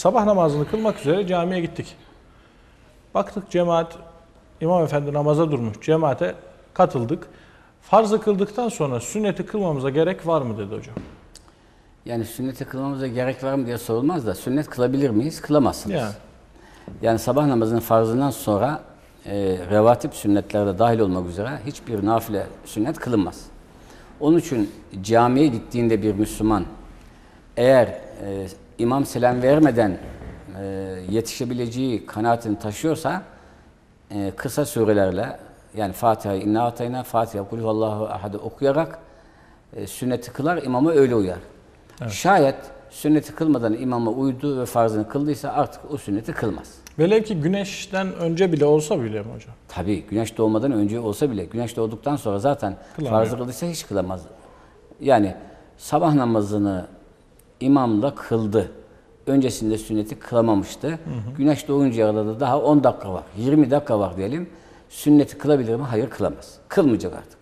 Sabah namazını kılmak üzere camiye gittik. Baktık cemaat, İmam Efendi namaza durmuş. Cemaate katıldık. Farzı kıldıktan sonra sünneti kılmamıza gerek var mı dedi hocam. Yani sünneti kılmamıza gerek var mı diye sorulmaz da sünnet kılabilir miyiz? Kılamazsınız. Yani. Yani sabah namazının farzından sonra e, revatip sünnetlerde dahil olmak üzere hiçbir nafile sünnet kılınmaz. Onun için camiye gittiğinde bir Müslüman eğer e, imam selam vermeden e, yetişebileceği kanaatini taşıyorsa e, kısa surelerle yani Fatiha'yı inna atayna, Fatiha, kulü Allahu ahad okuyarak e, sünneti kılar, imama öyle uyar. Şayet sünneti kılmadan imama uydu ve farzını kıldıysa artık o sünneti kılmaz. Velev ki güneşten önce bile olsa bile mi hocam? Tabii güneş doğmadan önce olsa bile güneş doğduktan sonra zaten Kılamıyor. farzı kıldıysa hiç kılamaz. Yani sabah namazını imamla kıldı. Öncesinde sünneti kılamamıştı. Güneş doğuncaya kadar da daha 10 dakika var. 20 dakika var diyelim. Sünneti kılabilir mi? Hayır kılamaz. Kılmayacak artık.